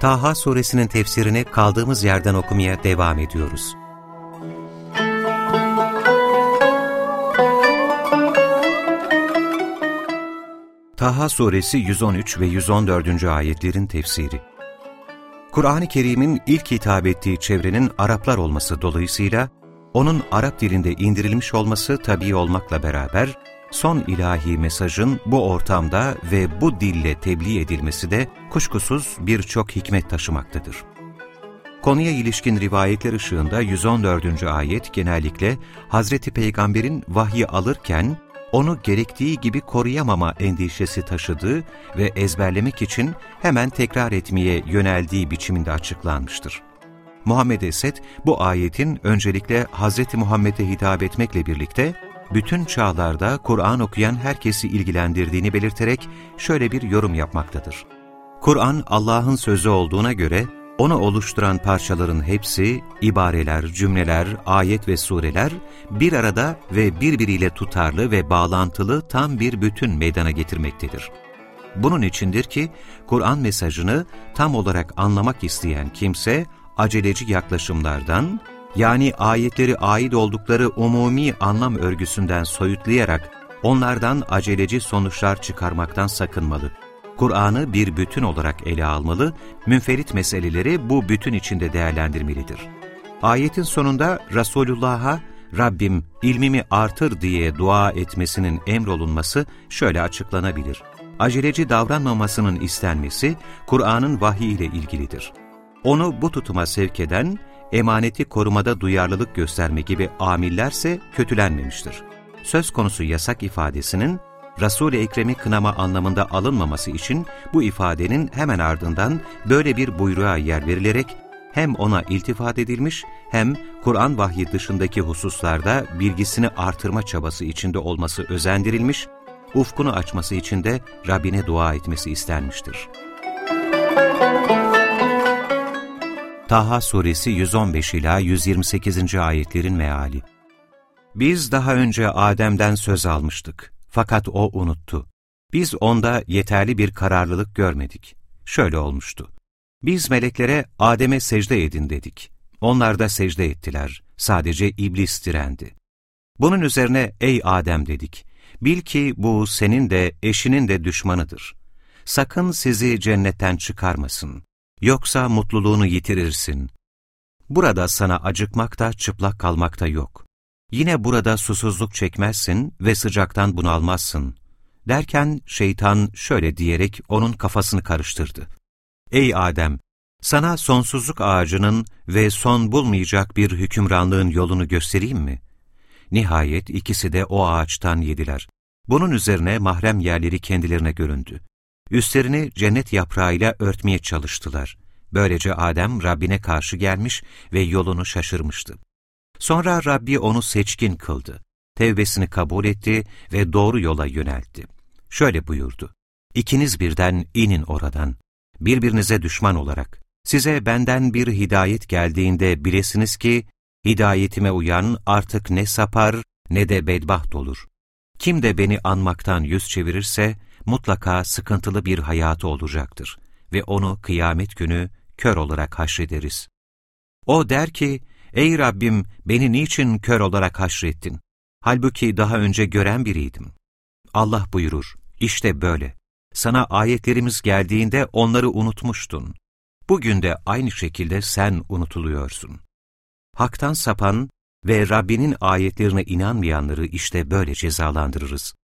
Taha suresinin tefsirini kaldığımız yerden okumaya devam ediyoruz. Taha suresi 113 ve 114. ayetlerin tefsiri Kur'an-ı Kerim'in ilk hitap ettiği çevrenin Araplar olması dolayısıyla, onun Arap dilinde indirilmiş olması tabii olmakla beraber, son ilahi mesajın bu ortamda ve bu dille tebliğ edilmesi de kuşkusuz birçok hikmet taşımaktadır. Konuya ilişkin rivayetler ışığında 114. ayet genellikle Hazreti Peygamber'in vahyi alırken onu gerektiği gibi koruyamama endişesi taşıdığı ve ezberlemek için hemen tekrar etmeye yöneldiği biçiminde açıklanmıştır. Muhammed Esed bu ayetin öncelikle Hazreti Muhammed'e hitap etmekle birlikte bütün çağlarda Kur'an okuyan herkesi ilgilendirdiğini belirterek şöyle bir yorum yapmaktadır. Kur'an Allah'ın sözü olduğuna göre onu oluşturan parçaların hepsi, ibareler, cümleler, ayet ve sureler bir arada ve birbiriyle tutarlı ve bağlantılı tam bir bütün meydana getirmektedir. Bunun içindir ki Kur'an mesajını tam olarak anlamak isteyen kimse aceleci yaklaşımlardan, yani ayetleri ait oldukları umumi anlam örgüsünden soyutlayarak onlardan aceleci sonuçlar çıkarmaktan sakınmalı. Kur'an'ı bir bütün olarak ele almalı, münferit meseleleri bu bütün içinde değerlendirmelidir. Ayetin sonunda Resulullah'a Rabbim ilmimi artır diye dua etmesinin emrolunması şöyle açıklanabilir. Aceleci davranmamasının istenmesi Kur'an'ın vahiy ile ilgilidir. Onu bu tutuma sevk eden emaneti korumada duyarlılık gösterme gibi amillerse kötülenmemiştir. Söz konusu yasak ifadesinin Resul-i Ekrem'i kınama anlamında alınmaması için bu ifadenin hemen ardından böyle bir buyruğa yer verilerek hem ona iltifat edilmiş hem Kur'an vahyi dışındaki hususlarda bilgisini artırma çabası içinde olması özendirilmiş, ufkunu açması için de Rabbine dua etmesi istenmiştir. Taha suresi 115 ila 128. ayetlerin meali. Biz daha önce Adem'den söz almıştık. Fakat o unuttu. Biz onda yeterli bir kararlılık görmedik. Şöyle olmuştu. Biz meleklere Adem'e secde edin dedik. Onlar da secde ettiler. Sadece iblis direndi. Bunun üzerine ey Adem dedik. Bil ki bu senin de eşinin de düşmanıdır. Sakın sizi cennetten çıkarmasın. Yoksa mutluluğunu yitirirsin. Burada sana acıkmak da çıplak kalmak da yok. Yine burada susuzluk çekmezsin ve sıcaktan bunalmazsın. Derken şeytan şöyle diyerek onun kafasını karıştırdı. Ey Adem! Sana sonsuzluk ağacının ve son bulmayacak bir hükümranlığın yolunu göstereyim mi? Nihayet ikisi de o ağaçtan yediler. Bunun üzerine mahrem yerleri kendilerine göründü. Üstlerini cennet yaprağıyla örtmeye çalıştılar. Böylece Adem Rabbine karşı gelmiş ve yolunu şaşırmıştı. Sonra Rabbi onu seçkin kıldı. Tevbesini kabul etti ve doğru yola yöneltti. Şöyle buyurdu. İkiniz birden inin oradan. Birbirinize düşman olarak. Size benden bir hidayet geldiğinde bilesiniz ki, hidayetime uyan artık ne sapar ne de bedbaht olur. Kim de beni anmaktan yüz çevirirse, mutlaka sıkıntılı bir hayatı olacaktır ve onu kıyamet günü kör olarak haşrederiz. O der ki, ey Rabbim beni niçin kör olarak haşrettin? Halbuki daha önce gören biriydim. Allah buyurur, işte böyle. Sana ayetlerimiz geldiğinde onları unutmuştun. Bugün de aynı şekilde sen unutuluyorsun. Hak'tan sapan ve Rabbinin ayetlerine inanmayanları işte böyle cezalandırırız.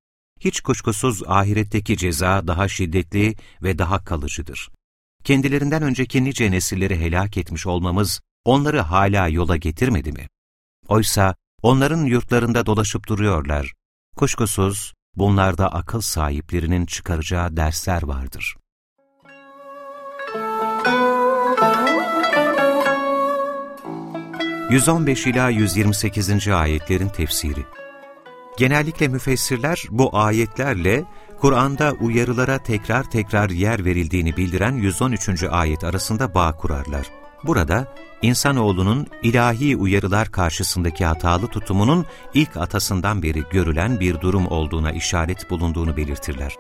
Hiç kuşkusuz ahiretteki ceza daha şiddetli ve daha kalıcıdır. Kendilerinden önceki nice nesilleri helak etmiş olmamız onları hala yola getirmedi mi? Oysa onların yurtlarında dolaşıp duruyorlar. Kuşkusuz bunlarda akıl sahiplerinin çıkaracağı dersler vardır. 115 ila 128. ayetlerin tefsiri. Genellikle müfessirler bu ayetlerle Kur'an'da uyarılara tekrar tekrar yer verildiğini bildiren 113. ayet arasında bağ kurarlar. Burada insanoğlunun ilahi uyarılar karşısındaki hatalı tutumunun ilk atasından beri görülen bir durum olduğuna işaret bulunduğunu belirtirler.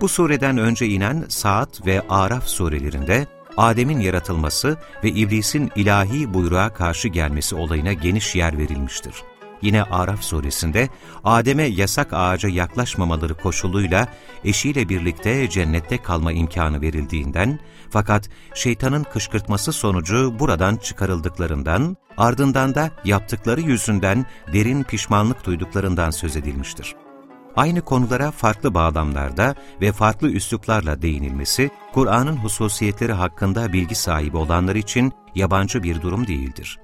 Bu sureden önce inen Saat ve Araf surelerinde Adem'in yaratılması ve iblisin ilahi buyruğa karşı gelmesi olayına geniş yer verilmiştir. Yine Araf suresinde Adem'e yasak ağaca yaklaşmamaları koşuluyla eşiyle birlikte cennette kalma imkanı verildiğinden fakat şeytanın kışkırtması sonucu buradan çıkarıldıklarından ardından da yaptıkları yüzünden derin pişmanlık duyduklarından söz edilmiştir aynı konulara farklı bağlamlarda ve farklı üsluplarla değinilmesi, Kur'an'ın hususiyetleri hakkında bilgi sahibi olanlar için yabancı bir durum değildir.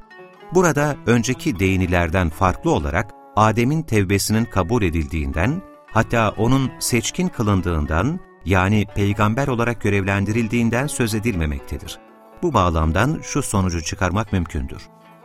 Burada önceki değinilerden farklı olarak Adem'in tevbesinin kabul edildiğinden, hatta onun seçkin kılındığından, yani peygamber olarak görevlendirildiğinden söz edilmemektedir. Bu bağlamdan şu sonucu çıkarmak mümkündür.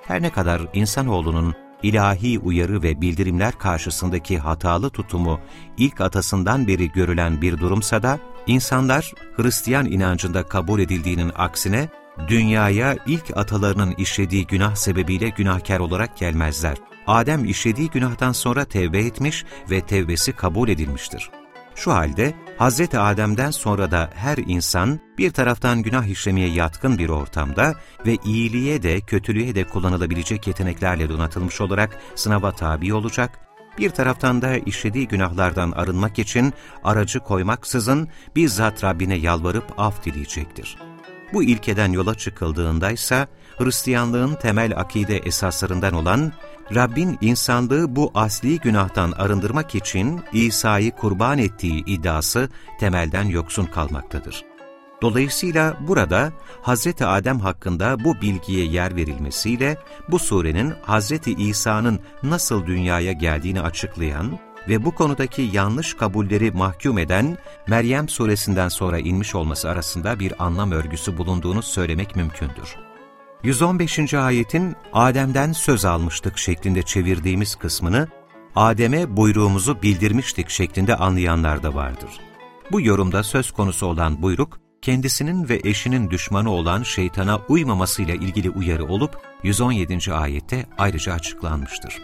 Her ne kadar insanoğlunun ilahi uyarı ve bildirimler karşısındaki hatalı tutumu ilk atasından beri görülen bir durumsa da, insanlar Hristiyan inancında kabul edildiğinin aksine, dünyaya ilk atalarının işlediği günah sebebiyle günahkar olarak gelmezler. Adem işlediği günahtan sonra tevbe etmiş ve tevbesi kabul edilmiştir. Şu halde Hz. Adem'den sonra da her insan bir taraftan günah işlemeye yatkın bir ortamda ve iyiliğe de kötülüğe de kullanılabilecek yeteneklerle donatılmış olarak sınava tabi olacak, bir taraftan da işlediği günahlardan arınmak için aracı koymaksızın bizzat Rabbine yalvarıp af dileyecektir. Bu ilkeden yola çıkıldığında ise Hristiyanlığın temel akide esaslarından olan Rabbin insanlığı bu asli günahtan arındırmak için İsa'yı kurban ettiği iddiası temelden yoksun kalmaktadır. Dolayısıyla burada Hz. Adem hakkında bu bilgiye yer verilmesiyle bu surenin Hz. İsa'nın nasıl dünyaya geldiğini açıklayan ve bu konudaki yanlış kabulleri mahkum eden Meryem suresinden sonra inmiş olması arasında bir anlam örgüsü bulunduğunu söylemek mümkündür. 115. ayetin Adem'den söz almıştık şeklinde çevirdiğimiz kısmını, Adem'e buyruğumuzu bildirmiştik şeklinde anlayanlar da vardır. Bu yorumda söz konusu olan buyruk, kendisinin ve eşinin düşmanı olan şeytana uymamasıyla ilgili uyarı olup 117. ayette ayrıca açıklanmıştır.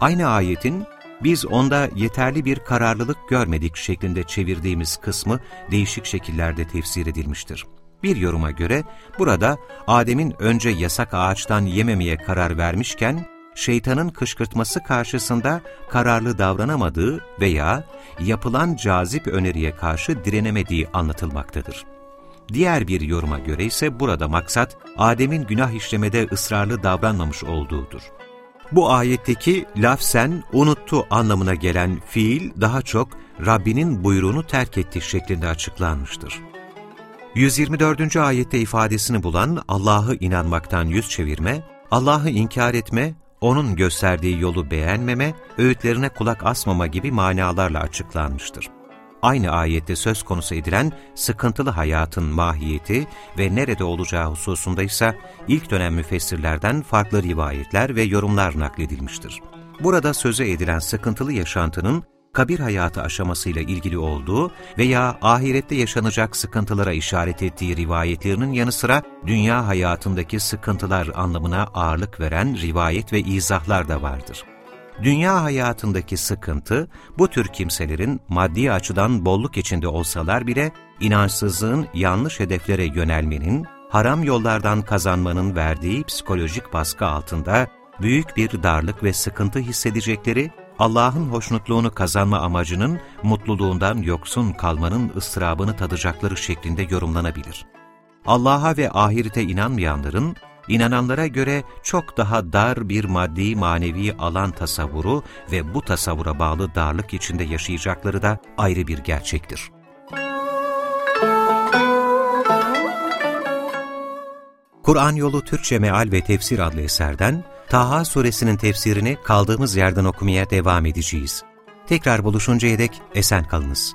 Aynı ayetin biz onda yeterli bir kararlılık görmedik şeklinde çevirdiğimiz kısmı değişik şekillerde tefsir edilmiştir. Bir yoruma göre burada Adem'in önce yasak ağaçtan yememeye karar vermişken, şeytanın kışkırtması karşısında kararlı davranamadığı veya yapılan cazip öneriye karşı direnemediği anlatılmaktadır. Diğer bir yoruma göre ise burada maksat Adem'in günah işlemede ısrarlı davranmamış olduğudur. Bu ayetteki lafsen unuttu anlamına gelen fiil daha çok Rabbinin buyruğunu terk etti şeklinde açıklanmıştır. 124. ayette ifadesini bulan Allah'ı inanmaktan yüz çevirme, Allah'ı inkar etme, O'nun gösterdiği yolu beğenmeme, öğütlerine kulak asmama gibi manalarla açıklanmıştır. Aynı ayette söz konusu edilen sıkıntılı hayatın mahiyeti ve nerede olacağı hususunda ise ilk dönem müfessirlerden farklı rivayetler ve yorumlar nakledilmiştir. Burada söze edilen sıkıntılı yaşantının kabir hayatı aşamasıyla ilgili olduğu veya ahirette yaşanacak sıkıntılara işaret ettiği rivayetlerinin yanı sıra dünya hayatındaki sıkıntılar anlamına ağırlık veren rivayet ve izahlar da vardır. Dünya hayatındaki sıkıntı, bu tür kimselerin maddi açıdan bolluk içinde olsalar bile, inançsızlığın yanlış hedeflere yönelmenin, haram yollardan kazanmanın verdiği psikolojik baskı altında büyük bir darlık ve sıkıntı hissedecekleri Allah'ın hoşnutluğunu kazanma amacının mutluluğundan yoksun kalmanın ıstırabını tadacakları şeklinde yorumlanabilir. Allah'a ve ahirete inanmayanların, inananlara göre çok daha dar bir maddi manevi alan tasavvuru ve bu tasavvura bağlı darlık içinde yaşayacakları da ayrı bir gerçektir. Kur'an Yolu Türkçe Meal ve Tefsir adlı eserden Taha suresinin tefsirini kaldığımız yerden okumaya devam edeceğiz. Tekrar buluşuncaya dek esen kalınız.